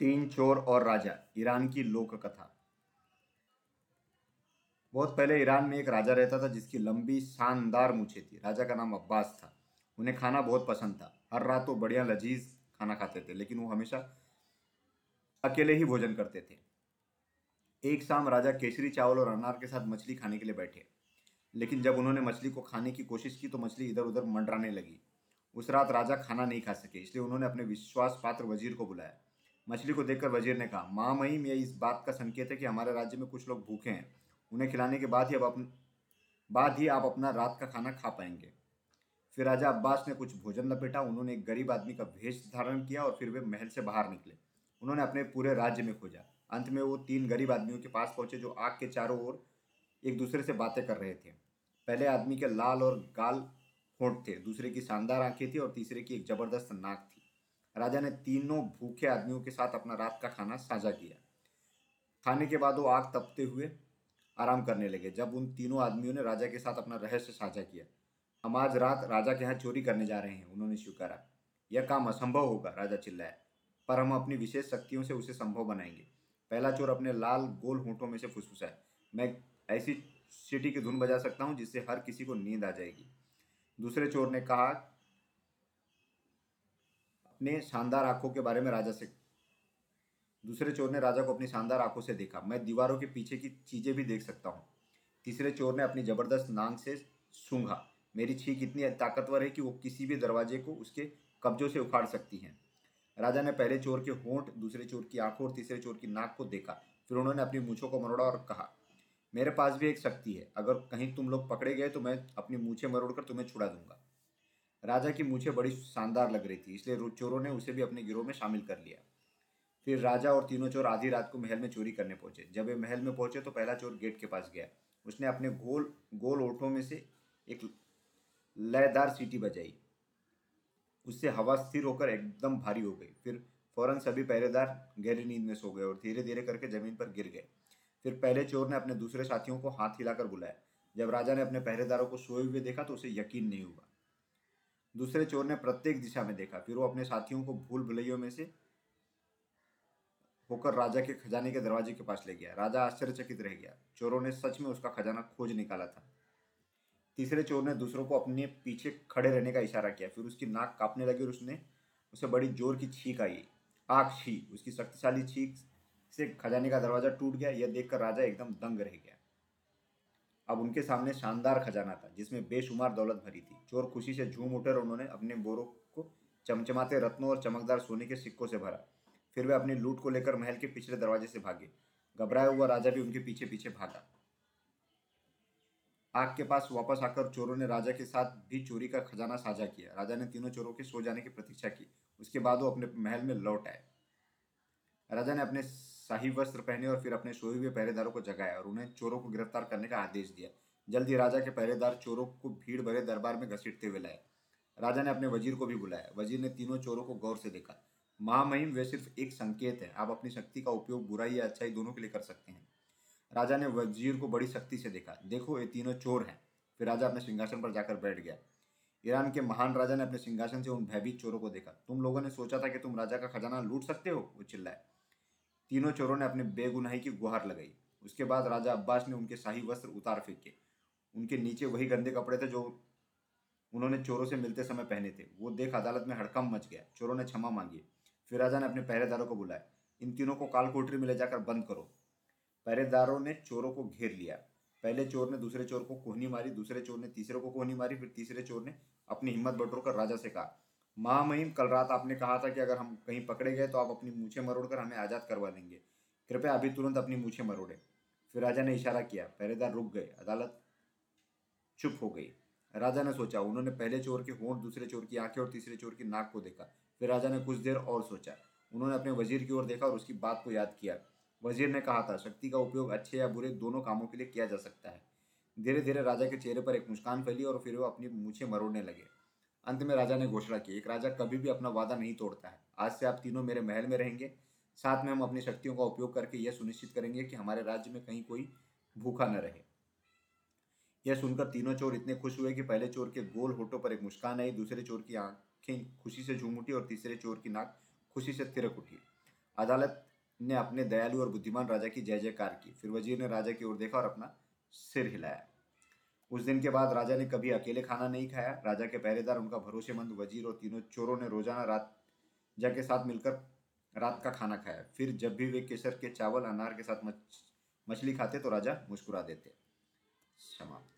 तीन चोर और राजा, ईरान की लोक कथा बहुत पहले ईरान में एक राजा रहता था जिसकी लंबी शानदार मूछें थी। राजा का नाम अब्बास था। उन्हें खाना बहुत पसंद था। हर रात वो बढ़िया लजीज खाना खाते थे, लेकिन वो हमेशा अकेले ही भोजन करते थे। एक शाम राजा केसरी चावल और अनार के साथ मछली खाने के लिए बैठे। लेकिन जब उन्होंने मछली को खाने की कोशिश की तो मछली इधर उधर मंडराने लगी। उस रात राजा खाना नहीं खा सके, इसलिए उन्होंने अपने विश्वास पात्र वज़ीर को बुलाया। मछली को देखकर वज़ीर ने कहा, माँ महीम यह इस बात का संकेत है कि हमारे राज्य में कुछ लोग भूखे हैं। उन्हें खिलाने के बाद ही अब अपन, बाद ही आप अपना रात का खाना खा पाएँगे। फिर राजा अब्बास ने कुछ भोजन लपेटा, उन्होंने एक गरीब आदमी का भेष धारण किया और फिर वे महल से बाहर निकले। उन्होंने अपने पूरे राज्य में खोजा। अंत में वो तीन गरीब आदमियों के पास पहुँचे जो आग के चारों ओर एक दूसरे से बातें कर रहे थे। पहले आदमी के लाल और गाल होंठ थे, दूसरे की शानदार आँखें थी और तीसरे की एक ज़बरदस्त नाक थी। राजा ने तीनों भूखे आदमियों के साथ अपना रात का खाना साझा किया। खाने के बाद वो आग तपते हुए आराम करने लगे, जब उन तीनों आदमियों ने राजा के साथ अपना रहस्य साझा किया। हम आज रात राजा के यहाँ चोरी करने जा रहे हैं, उन्होंने स्वीकारा। यह काम असंभव होगा, राजा चिल्लाया। पर हम अपनी विशेष शक्तियों से उसे संभव बनाएँगे। पहला चोर अपने लाल गोल होंठों में से फुसफुसाए मैं ऐसी सीटी की धुन बजा सकता हूँ जिससे हर किसी को नींद आ जाएगी। दूसरे चोर ने कहा अपने शानदार आँखों के बारे में राजा से दूसरे चोर ने राजा को अपनी शानदार आँखों से देखा। मैं दीवारों के पीछे की चीज़ें भी देख सकता हूँ। तीसरे चोर ने अपनी ज़बरदस्त नांग से सूंघा। मेरी छींक इतनी ताकतवर है कि वो किसी भी दरवाजे को उसके कब्जों से उखाड़ सकती हैं। राजा ने पहले चोर के होंठ, दूसरे चोर की आँखों और तीसरे चोर की नाक को देखा। फिर उन्होंने अपनी मूछों को मरोड़ा और कहा, मेरे पास भी एक शक्ति है। अगर कहीं तुम लोग पकड़े गए तो मैं अपनी मूछें मरोड़कर तुम्हें छुड़ा दूँगा। राजा की मूछें बड़ी शानदार लग रही थी, इसलिए चोरों ने उसे भी अपने गिरोह में शामिल कर लिया। फिर राजा और तीनों चोर आधी रात को महल में चोरी करने पहुँचे। जब वे महल में पहुँचे तो पहला चोर गेट के पास गया। उसने अपने गोल गोल ओठों में से एक लयदार सीटी बजाई। उससे हवा स्थिर होकर एकदम भारी हो गई। फिर फ़ौरन सभी पहरेदार गहरी नींद में सो गए और धीरे धीरे करके ज़मीन पर गिर गए। फिर पहले चोर ने अपने दूसरे साथियों को हाथ हिलाकर बुलाया। जब राजा ने अपने पहरेदारों को सोए हुए देखा तो उसे यकीन नहीं हुआ। दूसरे चोर ने प्रत्येक दिशा में देखा। फिर वो अपने साथियों को भूल भुलैयों में से होकर राजा के खजाने के दरवाजे के पास ले गया। राजा आश्चर्यचकित रह गया। चोरों ने सच में उसका खजाना खोज निकाला था। तीसरे चोर ने दूसरों को अपने पीछे खड़े रहने का इशारा किया। फिर उसकी नाक कांपने लगी और उसने उसे बड़ी ज़ोर की छींक आई। आग छी। उसकी शक्तिशाली छींक से खजाने का दरवाज़ा टूट गया। यह देखकर राजा एकदम दंग रह गया। अब उनके सामने शानदार खजाना था, जिसमें बेशुमार दौलत भरी थी। चोर खुशी से झूम उठे और उन्होंने अपने बोरों को चमचमाते रत्नों और चमकदार सोने के सिक्कों से भरा। फिर वे अपनी लूट को लेकर महल के पिछले दरवाजे से भागे। घबराया हुआ राजा भी उनके पीछे पीछे भागा। आग के पास वापस आकर चोरों ने राजा के साथ भी चोरी का खजाना साझा किया। राजा ने तीनों चोरों के सो जाने की प्रतीक्षा की। उसके बाद वो अपने महल में लौट आए। राजा ने अपने शाही वस्त्र पहने और फिर अपने सोए हुए पहरेदारों को जगाया और उन्हें चोरों को गिरफ़्तार करने का आदेश दिया। जल्द ही राजा के पहरेदार चोरों को भीड़ भरे दरबार में घसीटते हुए लाए। राजा ने अपने वज़ीर को भी बुलाया। वज़ीर ने तीनों चोरों को गौर से देखा। महामहिम वे सिर्फ़ एक संकेत है। आप अपनी शक्ति का उपयोग बुराई या अच्छाई दोनों के लिए कर सकते हैं। राजा ने वज़ीर को बड़ी शक्ति से देखा। देखो, ये तीनों चोर हैं। फिर राजा अपने सिंहासन पर जाकर बैठ गया। ईरान के महान राजा ने अपने सिंहासन से उन भयभीत चोरों को देखा। तुम लोगों ने सोचा था कि तुम राजा का खजाना लूट सकते हो? वो चिल्लाए। तीनों चोरों ने अपने बेगुनाही की गुहार लगाई। उसके बाद राजा अब्बास ने उनके शाही वस्त्र उतार फेंके। उनके नीचे वही गंदे कपड़े थे जो उन्होंने चोरों से मिलते समय पहने थे। वो देख अदालत में हड़कम मच गया। चोरों ने क्षमा मांगी। फिर राजा ने अपने पहरेदारों को बुलाया। इन तीनों को काल कोठरी में ले जाकर बंद करो। पहरेदारों ने चोरों को घेर लिया। पहले चोर ने दूसरे चोर को कोहनी मारी, दूसरे चोर ने तीसरे को कोहनी मारी, फिर तीसरे चोर ने अपनी हिम्मत बटोर कर राजा से कहा महामहिम कल रात आपने कहा था कि अगर हम कहीं पकड़े गए तो आप अपनी मूछे मरोड़ हमें आज़ाद करवा देंगे। कृपया अभी तुरंत अपनी मूछे मरोड़े। फिर राजा ने इशारा किया, पहरेदार रुक गए, अदालत चुप हो गई। राजा ने सोचा, उन्होंने पहले चोर के होंठ, दूसरे चोर की आँखें और तीसरे चोर की नाक को देखा। फिर राजा ने कुछ देर और सोचा, उन्होंने अपने वज़ीर की ओर देखा और उसकी बात को याद किया। वज़ीर ने कहा था, शक्ति का उपयोग अच्छे या बुरे दोनों कामों के लिए किया जा सकता है। धीरे धीरे राजा के चेहरे पर एक मुस्कान फैली और फिर वो अपनी मूछे मरोड़ने लगे। अंत में राजा ने घोषणा की, एक राजा कभी भी अपना वादा नहीं तोड़ता है। आज से आप तीनों मेरे महल में रहेंगे। साथ में हम अपनी शक्तियों का उपयोग करके यह सुनिश्चित करेंगे कि हमारे राज्य में कहीं कोई भूखा न रहे। यह सुनकर तीनों चोर इतने खुश हुए कि पहले चोर के गोल होठों पर एक मुस्कान आई, दूसरे चोर की आँखें खुशी से झूम उठी और तीसरे चोर की नाक खुशी से तिरक उठी। अदालत ने अपने दयालु और बुद्धिमान राजा की जय जयकार की। फिर वज़ीर ने राजा की ओर देखा और अपना सिर हिलाया। उस दिन के बाद राजा ने कभी अकेले खाना नहीं खाया। राजा के पहरेदार, उनका भरोसेमंद वज़ीर और तीनों चोरों ने रोज़ाना रात जा के साथ मिलकर रात का खाना खाया। फिर जब भी वे केसर के चावल, अनार के साथ मछली खाते तो राजा मुस्कुरा देते। समाप्त।